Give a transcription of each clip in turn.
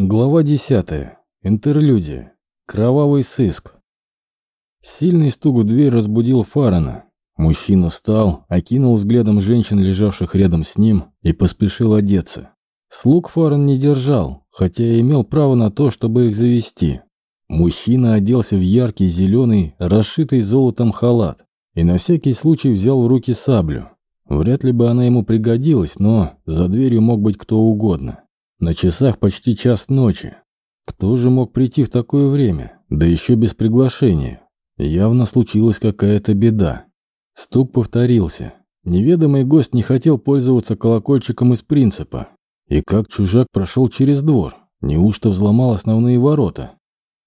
Глава 10. Интерлюдия. Кровавый сыск. Сильный стук в дверь разбудил Фарана. Мужчина встал, окинул взглядом женщин, лежавших рядом с ним, и поспешил одеться. Слуг Фаран не держал, хотя и имел право на то, чтобы их завести. Мужчина оделся в яркий зеленый, расшитый золотом халат, и на всякий случай взял в руки саблю. Вряд ли бы она ему пригодилась, но за дверью мог быть кто угодно. На часах почти час ночи. Кто же мог прийти в такое время, да еще без приглашения? Явно случилась какая-то беда. Стук повторился. Неведомый гость не хотел пользоваться колокольчиком из принципа. И как чужак прошел через двор? Неужто взломал основные ворота?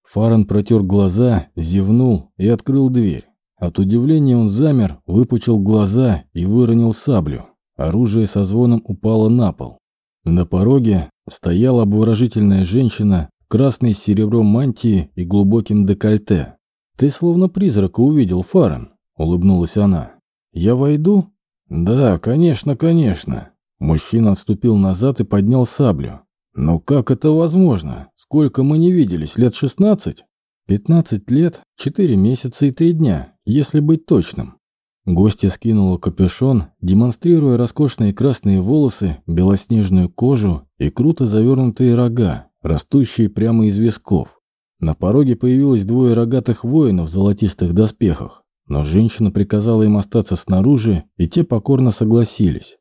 Фаран протер глаза, зевнул и открыл дверь. От удивления он замер, выпучил глаза и выронил саблю. Оружие со звоном упало на пол. На пороге стояла обворожительная женщина в красной с серебром мантии и глубоким декольте. «Ты словно призрака увидел, Фарен», — улыбнулась она. «Я войду?» «Да, конечно, конечно». Мужчина отступил назад и поднял саблю. «Но как это возможно? Сколько мы не виделись? Лет шестнадцать?» «Пятнадцать лет, четыре месяца и три дня, если быть точным. Гостья скинула капюшон, демонстрируя роскошные красные волосы, белоснежную кожу и круто завернутые рога, растущие прямо из висков. На пороге появилось двое рогатых воинов в золотистых доспехах, но женщина приказала им остаться снаружи, и те покорно согласились.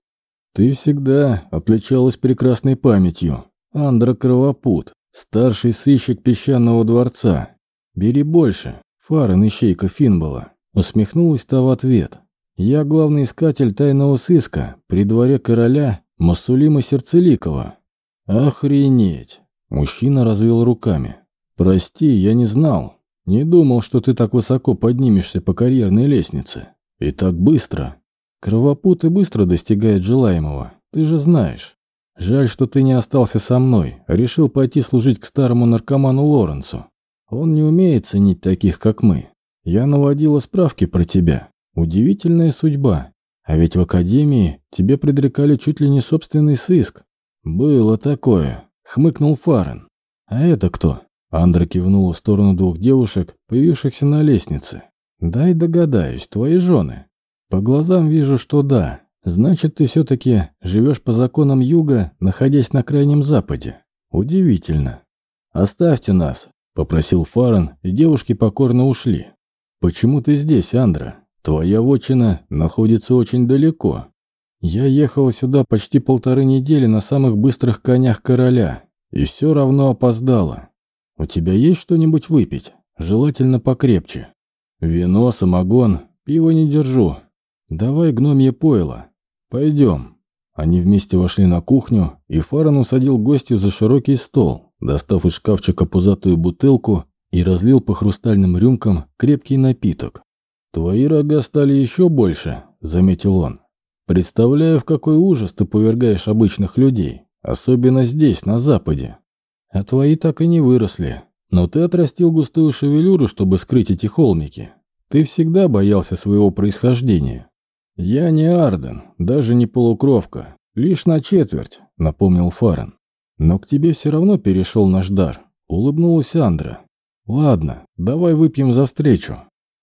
«Ты всегда отличалась прекрасной памятью, Андра Кровопут, старший сыщик песчаного дворца. Бери больше, Фарен ищейка Финбола». Усмехнулась та в ответ. «Я главный искатель тайного сыска при дворе короля Масулима Сердцеликова». «Охренеть!» Мужчина развел руками. «Прости, я не знал. Не думал, что ты так высоко поднимешься по карьерной лестнице. И так быстро. Кровопуты быстро достигают желаемого, ты же знаешь. Жаль, что ты не остался со мной, решил пойти служить к старому наркоману Лоренцу. Он не умеет ценить таких, как мы. Я наводила справки про тебя. Удивительная судьба. А ведь в академии тебе предрекали чуть ли не собственный сыск. Было такое, хмыкнул Фарен. А это кто? Андра кивнула в сторону двух девушек, появившихся на лестнице. Дай догадаюсь, твои жены. По глазам вижу, что да. Значит, ты все-таки живешь по законам юга, находясь на крайнем западе. Удивительно. Оставьте нас, попросил Фарен, и девушки покорно ушли. «Почему ты здесь, Андра? Твоя вотчина находится очень далеко. Я ехала сюда почти полторы недели на самых быстрых конях короля, и все равно опоздала. У тебя есть что-нибудь выпить? Желательно покрепче. Вино, самогон, пиво не держу. Давай гномье пойло. Пойдем». Они вместе вошли на кухню, и Фаран усадил гостю за широкий стол, достав из шкафчика пузатую бутылку и разлил по хрустальным рюмкам крепкий напиток. «Твои рога стали еще больше», — заметил он. «Представляю, в какой ужас ты повергаешь обычных людей, особенно здесь, на Западе. А твои так и не выросли. Но ты отрастил густую шевелюру, чтобы скрыть эти холмики. Ты всегда боялся своего происхождения». «Я не Арден, даже не полукровка, лишь на четверть», — напомнил Фарен. «Но к тебе все равно перешел наш дар», — улыбнулась Андра. «Ладно, давай выпьем за встречу.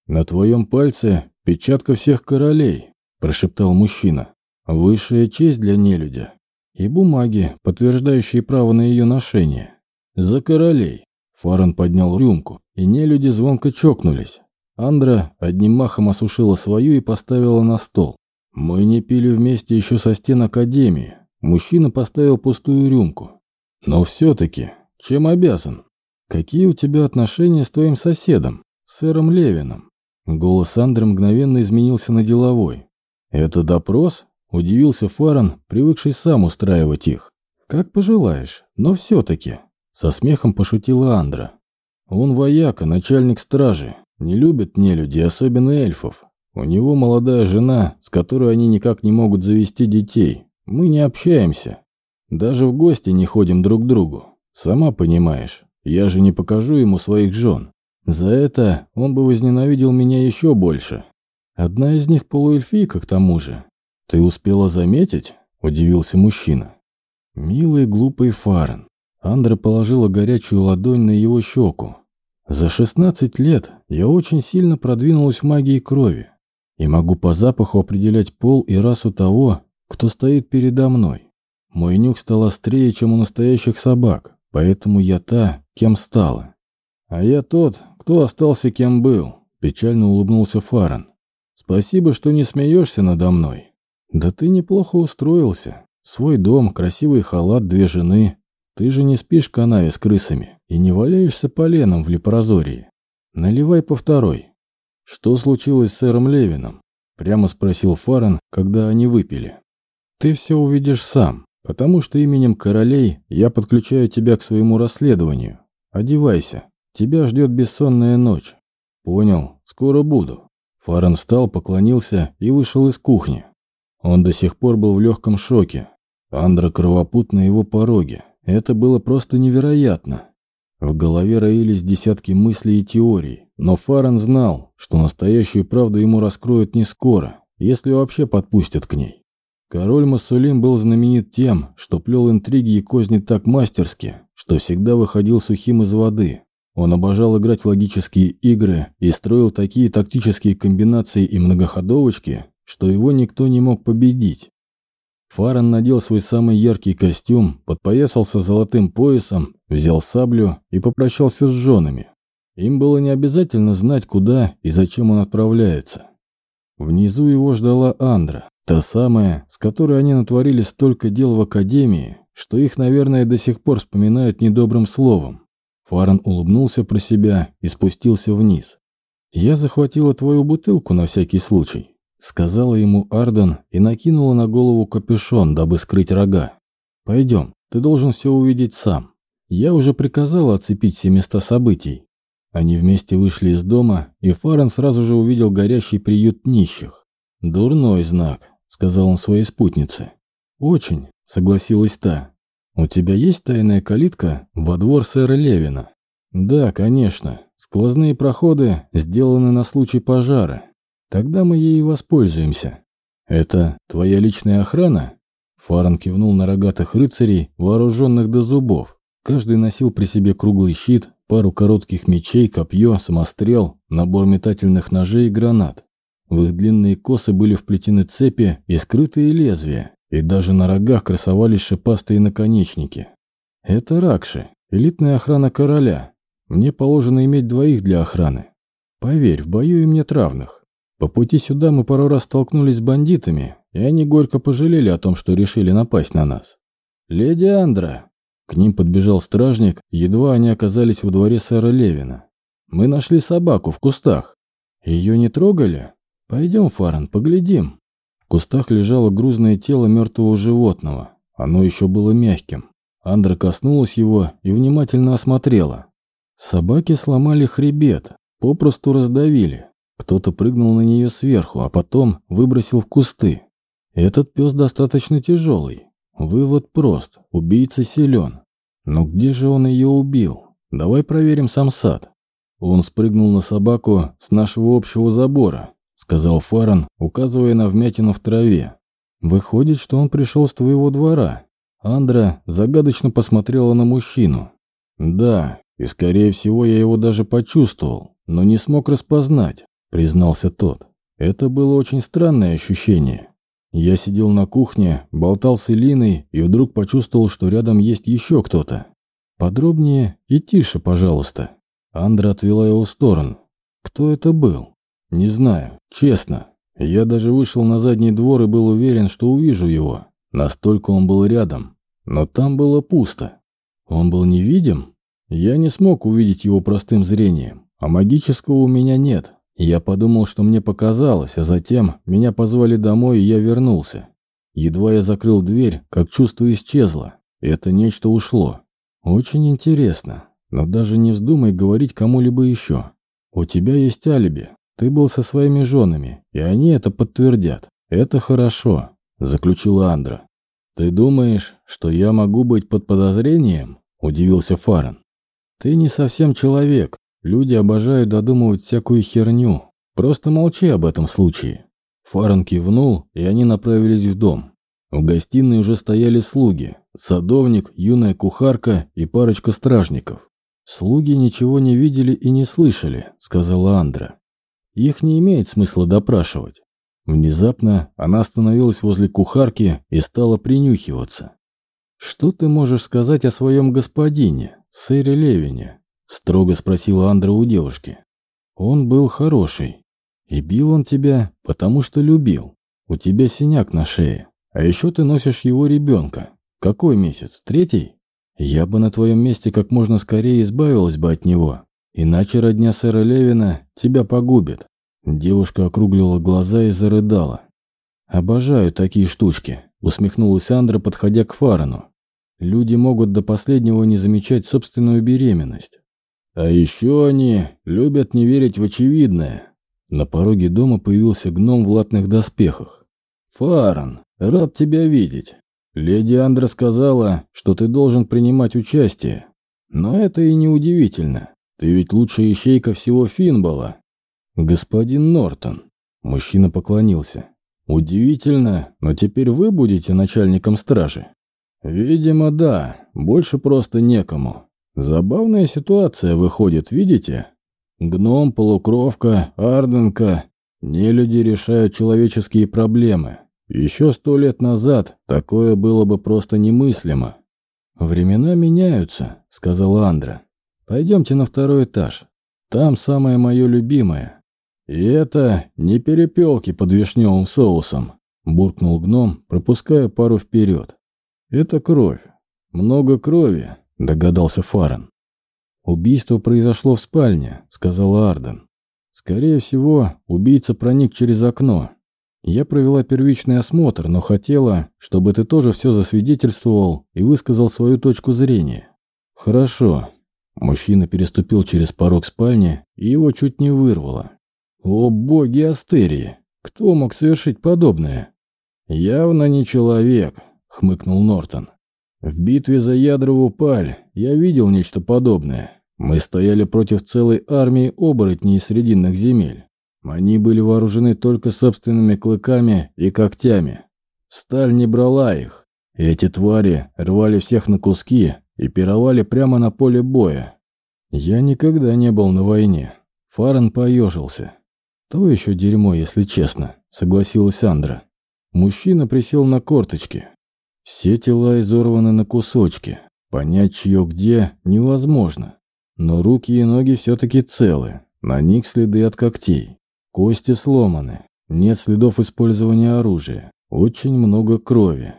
На твоем пальце печатка всех королей», – прошептал мужчина. «Высшая честь для нелюдя. И бумаги, подтверждающие право на ее ношение. За королей». Фарен поднял рюмку, и нелюди звонко чокнулись. Андра одним махом осушила свою и поставила на стол. «Мы не пили вместе еще со стен Академии». Мужчина поставил пустую рюмку. «Но все-таки, чем обязан?» «Какие у тебя отношения с твоим соседом, сэром Левином?» Голос Андры мгновенно изменился на деловой. «Это допрос?» – удивился Фаран, привыкший сам устраивать их. «Как пожелаешь, но все-таки», – со смехом пошутила Андра. «Он вояка, начальник стражи, не любит нелюди, особенно эльфов. У него молодая жена, с которой они никак не могут завести детей. Мы не общаемся. Даже в гости не ходим друг к другу. Сама понимаешь, я же не покажу ему своих жен. За это он бы возненавидел меня еще больше. Одна из них полуэльфийка, к тому же. Ты успела заметить? Удивился мужчина. Милый глупый Фарен. Андра положила горячую ладонь на его щеку. «За 16 лет я очень сильно продвинулась в магии крови и могу по запаху определять пол и расу того, кто стоит передо мной. Мой нюх стал острее, чем у настоящих собак, поэтому я та, кем стала. А я тот, кто остался кем был», – печально улыбнулся Фарен. «Спасибо, что не смеешься надо мной. Да ты неплохо устроился. Свой дом, красивый халат, две жены. Ты же не спишь в канаве с крысами и не валяешься поленом в лепрозории. Наливай по второй. Что случилось с сэром Левином? Прямо спросил Фарен, когда они выпили. Ты все увидишь сам, потому что именем королей я подключаю тебя к своему расследованию. Одевайся, тебя ждет бессонная ночь. Понял, скоро буду. Фарен встал, поклонился и вышел из кухни. Он до сих пор был в легком шоке. Андра кровопут на его пороге. Это было просто невероятно. В голове роились десятки мыслей и теорий, но Фарен знал, что настоящую правду ему раскроют не скоро, если вообще подпустят к ней. Король Масулим был знаменит тем, что плел интриги и козни так мастерски, что всегда выходил сухим из воды. Он обожал играть в логические игры и строил такие тактические комбинации и многоходовочки, что его никто не мог победить. Фаран надел свой самый яркий костюм, подпоясался золотым поясом, взял саблю и попрощался с женами. Им было не обязательно знать, куда и зачем он отправляется. Внизу его ждала Андра, та самая, с которой они натворили столько дел в Академии, что их, наверное, до сих пор вспоминают недобрым словом. Фаран улыбнулся про себя и спустился вниз. «Я захватила твою бутылку на всякий случай. Сказала ему Арден и накинула на голову капюшон, дабы скрыть рога. «Пойдем, ты должен все увидеть сам. Я уже приказала оцепить все места событий». Они вместе вышли из дома, и Фарен сразу же увидел горящий приют нищих. «Дурной знак», — сказал он своей спутнице. «Очень», — согласилась та. «У тебя есть тайная калитка во двор сэра Левина?» «Да, конечно. Сквозные проходы сделаны на случай пожара. Тогда мы ей воспользуемся. Это твоя личная охрана? Фарн кивнул на рогатых рыцарей, вооруженных до зубов. Каждый носил при себе круглый щит, пару коротких мечей, копье, самострел, набор метательных ножей и гранат. В их длинные косы были вплетены цепи и скрытые лезвия, и даже на рогах красовались шипастые наконечники. Это Ракши, элитная охрана короля. Мне положено иметь двоих для охраны. Поверь, в бою им нет равных. По пути сюда мы пару раз столкнулись с бандитами, и они горько пожалели о том, что решили напасть на нас. «Леди Андра!» К ним подбежал стражник, едва они оказались во дворе сэра Левина. «Мы нашли собаку в кустах. Ее не трогали? Пойдем, Фарен, поглядим». В кустах лежало грузное тело мертвого животного. Оно еще было мягким. Андра коснулась его и внимательно осмотрела. Собаки сломали хребет, попросту раздавили. Кто-то прыгнул на нее сверху, а потом выбросил в кусты. Этот пес достаточно тяжелый. Вывод прост. Убийца силен. Но где же он ее убил? Давай проверим сам сад. Он спрыгнул на собаку с нашего общего забора, сказал Фаран, указывая на вмятину в траве. Выходит, что он пришел с твоего двора. Андра загадочно посмотрела на мужчину. Да, и скорее всего я его даже почувствовал, но не смог распознать признался тот. Это было очень странное ощущение. Я сидел на кухне, болтал с Элиной и вдруг почувствовал, что рядом есть еще кто-то. Подробнее и тише, пожалуйста. Андра отвела его в сторону. Кто это был? Не знаю, честно. Я даже вышел на задний двор и был уверен, что увижу его. Настолько он был рядом. Но там было пусто. Он был невидим? Я не смог увидеть его простым зрением, а магического у меня нет. Я подумал, что мне показалось, а затем меня позвали домой, и я вернулся. Едва я закрыл дверь, как чувство исчезло. Это нечто ушло. Очень интересно, но даже не вздумай говорить кому-либо еще. У тебя есть алиби. Ты был со своими женами, и они это подтвердят. Это хорошо, заключила Андра. Ты думаешь, что я могу быть под подозрением? Удивился Фарен. Ты не совсем человек, Люди обожают додумывать всякую херню. Просто молчи об этом случае». Фаран кивнул, и они направились в дом. В гостиной уже стояли слуги. Садовник, юная кухарка и парочка стражников. «Слуги ничего не видели и не слышали», — сказала Андра. «Их не имеет смысла допрашивать». Внезапно она остановилась возле кухарки и стала принюхиваться. «Что ты можешь сказать о своем господине, сэре Левине?» — строго спросила Андра у девушки. «Он был хороший. И бил он тебя, потому что любил. У тебя синяк на шее. А еще ты носишь его ребенка. Какой месяц? Третий?» Я бы на твоем месте как можно скорее избавилась бы от него. Иначе родня сэра Левина тебя погубит. Девушка округлила глаза и зарыдала. «Обожаю такие штучки», — усмехнулась Андра, подходя к Фарану. «Люди могут до последнего не замечать собственную беременность». «А еще они любят не верить в очевидное». На пороге дома появился гном в латных доспехах. «Фаран, рад тебя видеть. Леди Андра сказала, что ты должен принимать участие. Но это и не удивительно. Ты ведь лучшая ищейка всего Финбола. Господин Нортон. Мужчина поклонился. Удивительно, но теперь вы будете начальником стражи. Видимо, да. Больше просто некому. Забавная ситуация выходит, видите? Гном, полукровка, арденка. Нелюди решают человеческие проблемы. Еще сто лет назад такое было бы просто немыслимо. «Времена меняются», — сказала Андра. «Пойдемте на второй этаж. Там самое мое любимое». «И это не перепелки под вишневым соусом», — буркнул гном, пропуская пару вперед. «Это кровь. Много крови», — догадался Фарен. «Убийство произошло в спальне», — сказала Арден. «Скорее всего, убийца проник через окно. Я провела первичный осмотр, но хотела, чтобы ты тоже все засвидетельствовал и высказал свою точку зрения. Хорошо. Мужчина переступил через порог спальни, и его чуть не вырвало. О боги Астерии! Кто мог совершить подобное? Явно не человек, хмыкнул Нортон. В битве за Ядрову паль я видел нечто подобное. Мы стояли против целой армии оборотней Срединных земель. Они были вооружены только собственными клыками и когтями. Сталь не брала их. Эти твари рвали всех на куски и пировали прямо на поле боя. Я никогда не был на войне. Фарен поежился. То еще дерьмо, если честно, согласилась Андра. Мужчина присел на корточки. Все тела изорваны на кусочки. Понять, чье где, невозможно. Но руки и ноги все-таки целы. На них следы от когтей. Кости сломаны. Нет следов использования оружия. Очень много крови.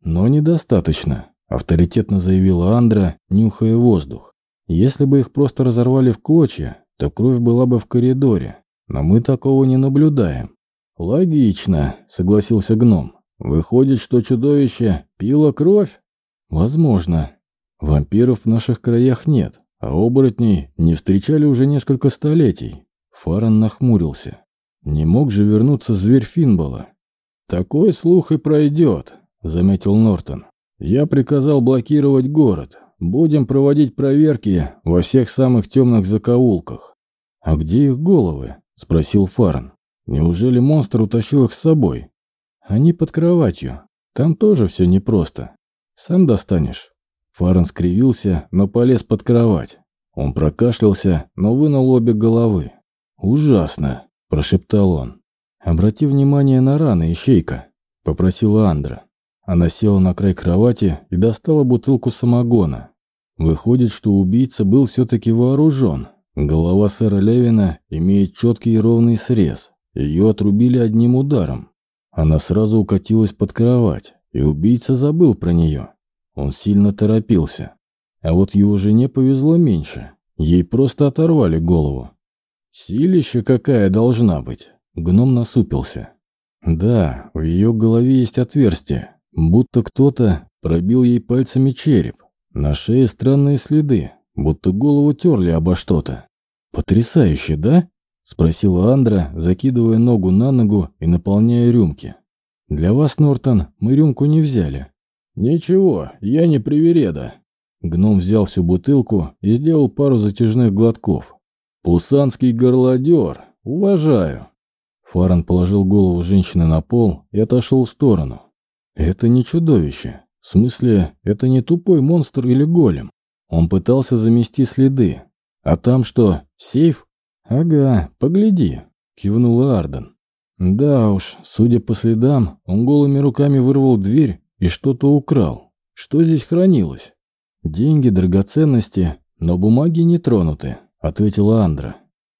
Но недостаточно, авторитетно заявила Андра, нюхая воздух. Если бы их просто разорвали в клочья, то кровь была бы в коридоре. Но мы такого не наблюдаем. Логично, согласился гном. Выходит, что чудовище пило кровь? Возможно. Вампиров в наших краях нет, а оборотней не встречали уже несколько столетий. Фаран нахмурился. Не мог же вернуться зверь Финбола. «Такой слух и пройдет», — заметил Нортон. «Я приказал блокировать город. Будем проводить проверки во всех самых темных закоулках». «А где их головы?» — спросил Фарн. «Неужели монстр утащил их с собой?» «Они под кроватью. Там тоже все непросто. Сам достанешь». Фарн скривился, но полез под кровать. Он прокашлялся, но вынул обе головы. «Ужасно», – прошептал он. «Обрати внимание на раны, ищейка», – попросила Андра. Она села на край кровати и достала бутылку самогона. Выходит, что убийца был все-таки вооружен. Голова сэра Левина имеет четкий и ровный срез. Ее отрубили одним ударом. Она сразу укатилась под кровать, и убийца забыл про нее. Он сильно торопился. А вот его жене повезло меньше. Ей просто оторвали голову. Силища какая должна быть. Гном насупился. Да, в ее голове есть отверстие, будто кто-то пробил ей пальцами череп. На шее странные следы, будто голову терли обо что-то. Потрясающе, да? Спросила Андра, закидывая ногу на ногу и наполняя рюмки. «Для вас, Нортон, мы рюмку не взяли». «Ничего, я не привереда». Гном взял всю бутылку и сделал пару затяжных глотков. «Пусанский горлодер! Уважаю!» Фаран положил голову женщины на пол и отошел в сторону. «Это не чудовище», В смысле, это не тупой монстр или голем. Он пытался замести следы. А там что, сейф? Ага, погляди, кивнула Арден. Да уж, судя по следам, он голыми руками вырвал дверь и что-то украл. Что здесь хранилось? Деньги, драгоценности, но бумаги не тронуты, ответила Андра.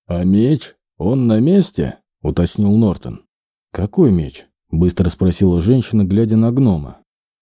А меч? Он на месте? уточнил Нортон. Какой меч? быстро спросила женщина, глядя на гнома.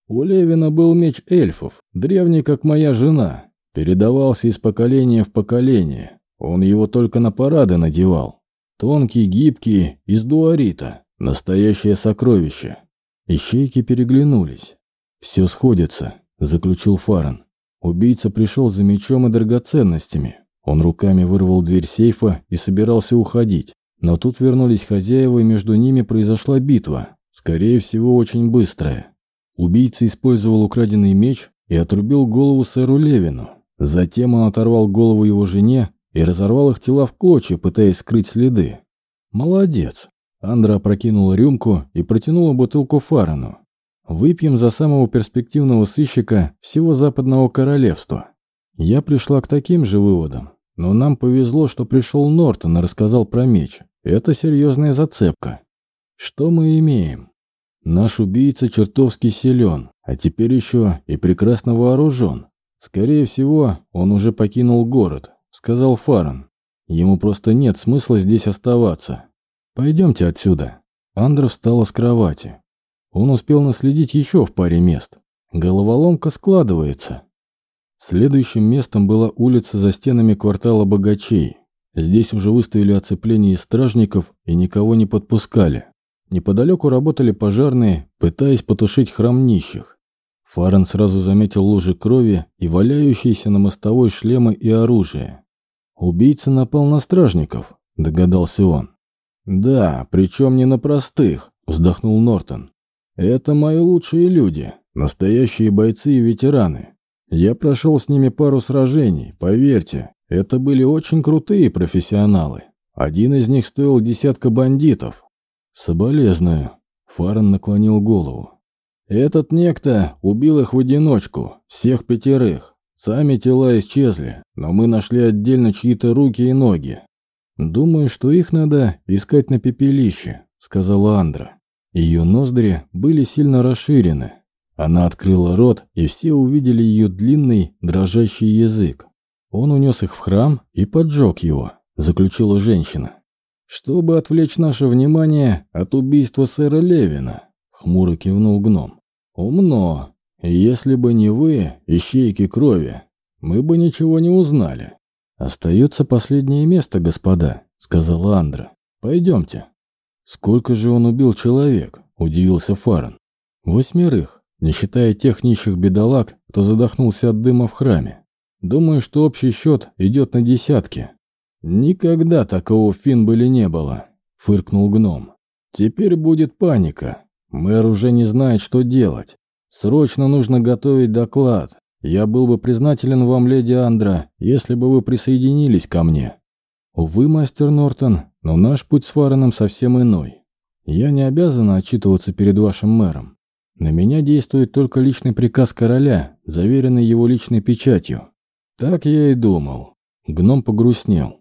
У Левина был меч эльфов, древний, как моя жена. Передавался из поколения в поколение. Он его только на парады надевал. Тонкий, гибкий, из дуарита. Настоящее сокровище. Ищейки переглянулись. «Все сходится», — заключил Фаран. Убийца пришел за мечом и драгоценностями. Он руками вырвал дверь сейфа и собирался уходить. Но тут вернулись хозяева, и между ними произошла битва. Скорее всего, очень быстрая. Убийца использовал украденный меч и отрубил голову сэру Левину. Затем он оторвал голову его жене и разорвал их тела в клочья, пытаясь скрыть следы. «Молодец!» Андра опрокинула рюмку и протянула бутылку Фарану. «Выпьем за самого перспективного сыщика всего Западного Королевства». Я пришла к таким же выводам, но нам повезло, что пришел Нортон и рассказал про меч. Это серьезная зацепка. Что мы имеем? Наш убийца чертовски силен, а теперь еще и прекрасно вооружен. Скорее всего, он уже покинул город, сказал Фаран. Ему просто нет смысла здесь оставаться. Пойдемте отсюда. Андра встала с кровати. Он успел наследить еще в паре мест. Головоломка складывается. Следующим местом была улица за стенами квартала богачей. Здесь уже выставили оцепление из стражников и никого не подпускали. Неподалеку работали пожарные, пытаясь потушить храм нищих. Фарен сразу заметил лужи крови и валяющиеся на мостовой шлемы и оружие. «Убийца напал на стражников», – догадался он. «Да, причем не на простых», – вздохнул Нортон. «Это мои лучшие люди, настоящие бойцы и ветераны. Я прошел с ними пару сражений, поверьте, это были очень крутые профессионалы. Один из них стоил десятка бандитов». «Соболезную», – Фарен наклонил голову. «Этот некто убил их в одиночку, всех пятерых. Сами тела исчезли, но мы нашли отдельно чьи-то руки и ноги. Думаю, что их надо искать на пепелище, сказала Андра. Ее ноздри были сильно расширены. Она открыла рот, и все увидели ее длинный, дрожащий язык. Он унес их в храм и поджег его, заключила женщина. Чтобы отвлечь наше внимание от убийства сэра Левина, хмуро кивнул гном. Умно, если бы не вы, ищейки крови, мы бы ничего не узнали. Остается последнее место, господа, сказала Андра. Пойдемте. Сколько же он убил человек? Удивился Фарен. Восьмерых, не считая тех нищих бедолаг, кто задохнулся от дыма в храме. Думаю, что общий счет идет на десятки. Никогда такого в Финбеле не было, фыркнул гном. Теперь будет паника. Мэр уже не знает, что делать. Срочно нужно готовить доклад. Я был бы признателен вам, леди Андра, если бы вы присоединились ко мне. Увы, мастер Нортон, но наш путь с Фареном совсем иной. Я не обязан отчитываться перед вашим мэром. На меня действует только личный приказ короля, заверенный его личной печатью. Так я и думал. Гном погрустнел.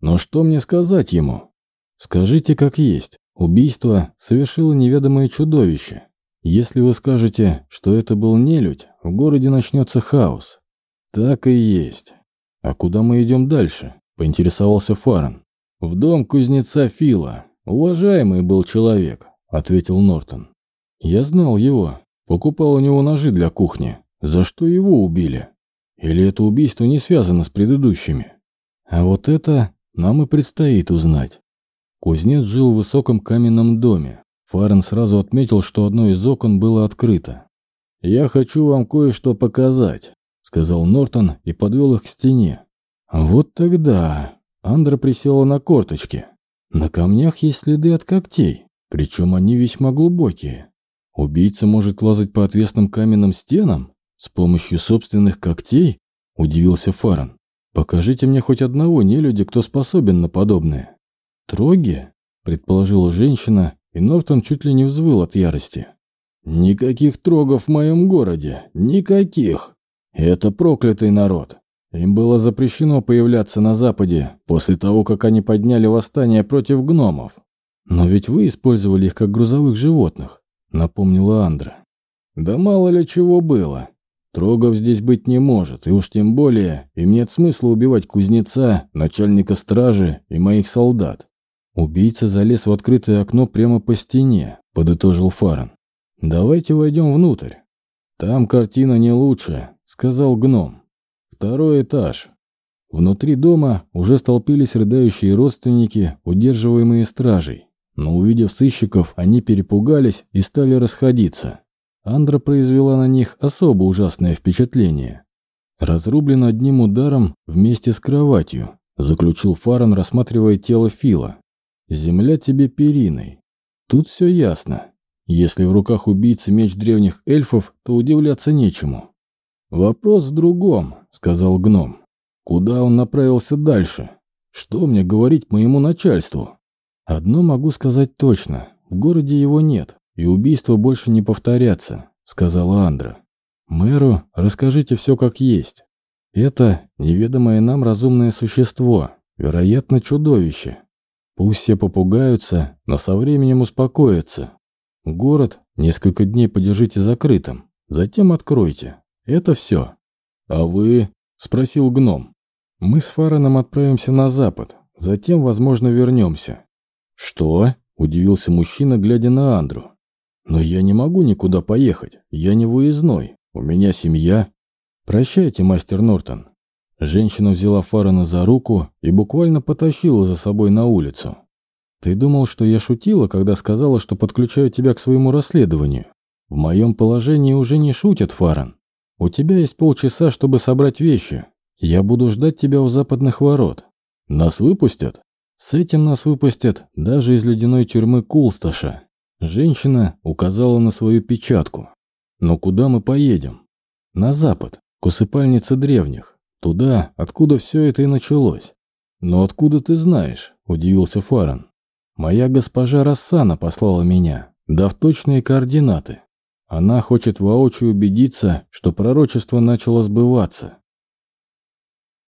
Но что мне сказать ему? Скажите, как есть. Убийство совершило неведомое чудовище. Если вы скажете, что это был нелюдь, в городе начнется хаос. Так и есть. А куда мы идем дальше? Поинтересовался Фарен. В дом кузнеца Фила. Уважаемый был человек, ответил Нортон. Я знал его. Покупал у него ножи для кухни. За что его убили? Или это убийство не связано с предыдущими? А вот это нам и предстоит узнать. Кузнец жил в высоком каменном доме, Фарен сразу отметил, что одно из окон было открыто. «Я хочу вам кое-что показать», — сказал Нортон и подвел их к стене. «Вот тогда...» Андра присела на корточки. «На камнях есть следы от когтей, причем они весьма глубокие. Убийца может лазать по отвесным каменным стенам с помощью собственных когтей?» — удивился Фарен. «Покажите мне хоть одного нелюдя, кто способен на подобное». «Троги?» — предположила женщина и Нортон чуть ли не взвыл от ярости. Никаких трогов в моем городе. Никаких. Это проклятый народ. Им было запрещено появляться на Западе после того, как они подняли восстание против гномов. Но ведь вы использовали их как грузовых животных, напомнила Андра. Да мало ли чего было. Трогов здесь быть не может, и уж тем более им нет смысла убивать кузнеца, начальника стражи и моих солдат. Убийца залез в открытое окно прямо по стене, подытожил Фаран. Давайте войдем внутрь. Там картина не лучше, сказал гном. Второй этаж. Внутри дома уже столпились рыдающие родственники, удерживаемые стражей. Но увидев сыщиков, они перепугались и стали расходиться. Андра произвела на них особо ужасное впечатление. Разрублен одним ударом вместе с кроватью, заключил Фаран, рассматривая тело Фила. Земля тебе периной. Тут все ясно. Если в руках убийцы меч древних эльфов, то удивляться нечему. «Вопрос в другом», — сказал гном. «Куда он направился дальше? Что мне говорить моему начальству?» «Одно могу сказать точно. В городе его нет, и убийства больше не повторятся», — сказала Андра. «Мэру расскажите все как есть. Это неведомое нам разумное существо, вероятно, чудовище. Пусть все попугаются, но со временем успокоятся. Город несколько дней подержите закрытым, затем откройте. Это все. А вы? Спросил гном. Мы с Фараном отправимся на запад, затем, возможно, вернемся. Что? Удивился мужчина, глядя на Андру. Но я не могу никуда поехать, я не выездной, у меня семья. Прощайте, мастер Нортон. Женщина взяла Фарана за руку и буквально потащила за собой на улицу. «Ты думал, что я шутила, когда сказала, что подключаю тебя к своему расследованию? В моем положении уже не шутят, Фаран. У тебя есть полчаса, чтобы собрать вещи. Я буду ждать тебя у западных ворот. Нас выпустят? С этим нас выпустят даже из ледяной тюрьмы Кулсташа. Женщина указала на свою печатку. Но куда мы поедем? На запад, к усыпальнице древних. Туда, откуда все это и началось. Но откуда ты знаешь? Удивился Фаран. Моя госпожа Рассана послала меня, дав точные координаты. Она хочет воочию убедиться, что пророчество начало сбываться.